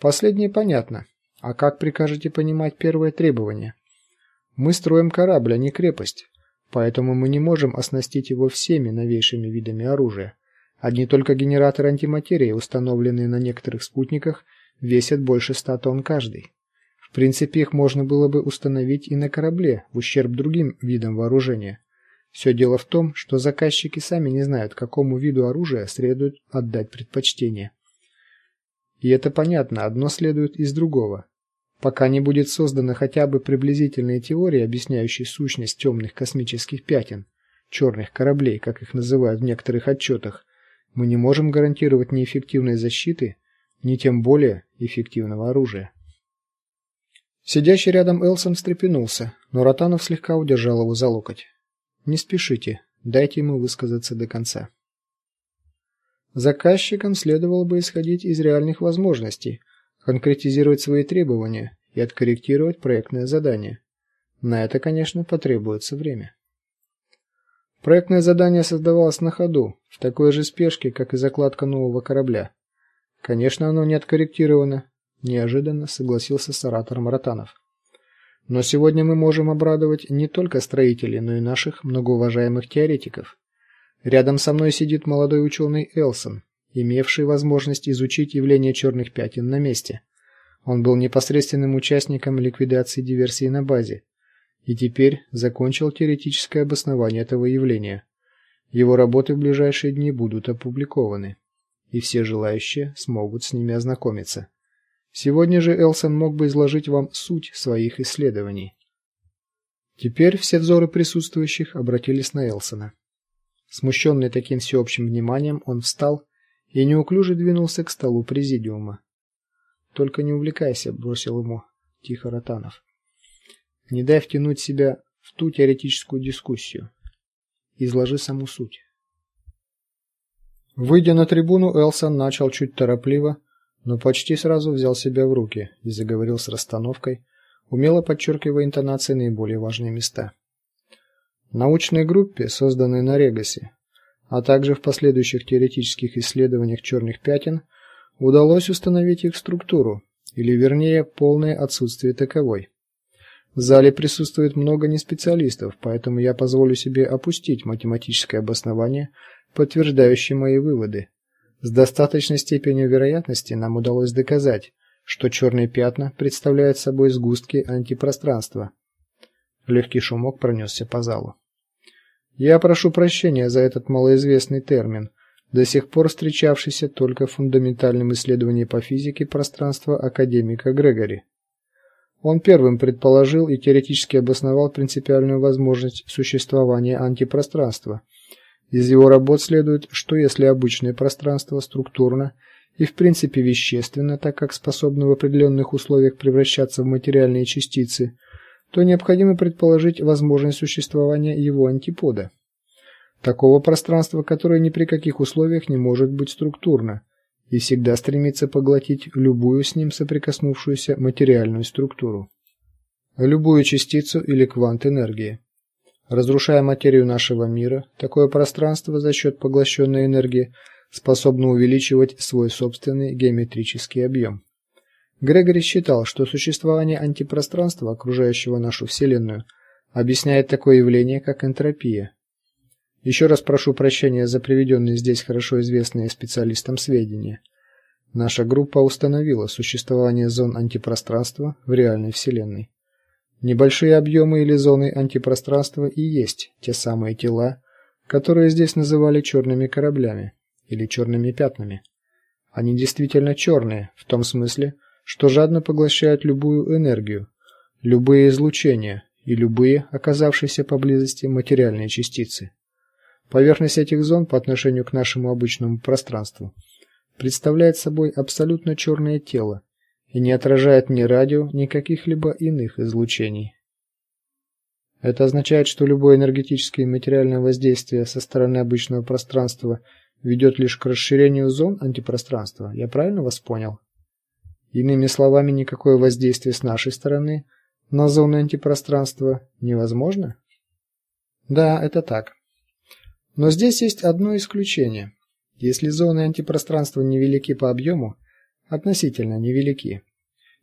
Последнее понятно. А как прикажете понимать первое требование? Мы строим корабль, а не крепость. Поэтому мы не можем оснастить его всеми новейшими видами оружия. Одни только генераторы антиматерии, установленные на некоторых спутниках, весят больше ста тонн каждый. В принципе, их можно было бы установить и на корабле, в ущерб другим видам вооружения. Все дело в том, что заказчики сами не знают, какому виду оружия следует отдать предпочтение. И это понятно, одно следует из другого. Пока не будет создана хотя бы приблизительная теория, объясняющая сущность темных космических пятен, черных кораблей, как их называют в некоторых отчетах, мы не можем гарантировать ни эффективной защиты, ни тем более эффективного оружия. Сидящий рядом Элсон встрепенулся, но Ротанов слегка удержал его за локоть. Не спешите, дайте ему высказаться до конца. Заказчикам следовало бы исходить из реальных возможностей, конкретизировать свои требования и откорректировать проектное задание. На это, конечно, потребуется время. Проектное задание создавалось на ходу, в такой же спешке, как и закладка нового корабля. Конечно, оно не откорректировано, неожиданно согласился с оратором Ротанов. Но сегодня мы можем обрадовать не только строителей, но и наших многоуважаемых теоретиков. Рядом со мной сидит молодой ученый Элсон, имевший возможность изучить явление черных пятен на месте. Он был непосредственным участником ликвидации диверсии на базе и теперь закончил теоретическое обоснование этого явления. Его работы в ближайшие дни будут опубликованы, и все желающие смогут с ними ознакомиться. Сегодня же Элсон мог бы изложить вам суть своих исследований. Теперь все взоры присутствующих обратились на Элсона. Смущенный таким всеобщим вниманием, он встал и неуклюже двинулся к столу президиума. Только не увлекайся, бросил ему тихо Ротанов. Не дай втянуть себя в ту теоретическую дискуссию. Изложи саму суть. Выйдя на трибуну, Элсон начал чуть торопливо, но почти сразу взял себя в руки и заговорил с расстановкой, умело подчеркивая интонацией наиболее важные места. Научной группе, созданной на Регасе, а также в последующих теоретических исследованиях черных пятен, удалось установить их структуру, или вернее, полное отсутствие таковой. В зале присутствует много неспециалистов, поэтому я позволю себе опустить математическое обоснование, подтверждающее мои выводы. С достаточной степенью вероятности нам удалось доказать, что черные пятна представляют собой сгустки антипространства. Легкий шумок пронесся по залу. Я прошу прощения за этот малоизвестный термин, до сих пор встречавшийся только в фундаментальном исследовании по физике пространства академика Грегори. Он первым предположил и теоретически обосновал принципиальную возможность существования антипространства. Из его работ следует, что если обычное пространство структурно и в принципе вещественно, так как способно в определенных условиях превращаться в материальные частицы, то необходимо предположить возможность существования его антипода. Такого пространства, которое ни при каких условиях не может быть структурно и всегда стремится поглотить любую с ним соприкоснувшуюся материальную структуру, любую частицу или квант энергии. Разрушая материю нашего мира, такое пространство за счет поглощенной энергии способно увеличивать свой собственный геометрический объем. Грегори считал, что существование антипространства, окружающего нашу Вселенную, объясняет такое явление, как энтропия. Еще раз прошу прощения за приведенные здесь хорошо известные специалистам сведения. Наша группа установила существование зон антипространства в реальной Вселенной. Небольшие объемы или зоны антипространства и есть те самые тела, которые здесь называли черными кораблями или черными пятнами. Они действительно черные в том смысле, что жадно поглощают любую энергию, любые излучения и любые оказавшиеся поблизости материальные частицы. Поверхность этих зон по отношению к нашему обычному пространству представляет собой абсолютно черное тело и не отражает ни радио, ни каких-либо иных излучений. Это означает, что любое энергетическое и материальное воздействие со стороны обычного пространства ведет лишь к расширению зон антипространства. Я правильно вас понял? Иными словами, никакое воздействие с нашей стороны на зоны антипространства невозможно? Да, это так. Но здесь есть одно исключение. Если зоны антипространства невелики по объему, относительно невелики,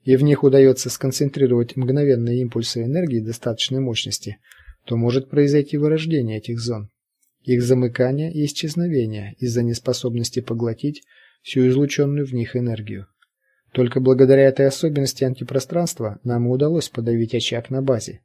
и в них удается сконцентрировать мгновенные импульсы энергии достаточной мощности, то может произойти вырождение этих зон, их замыкание и исчезновение из-за неспособности поглотить всю излученную в них энергию. Только благодаря этой особенности антипространства нам удалось подавить очаг на базе.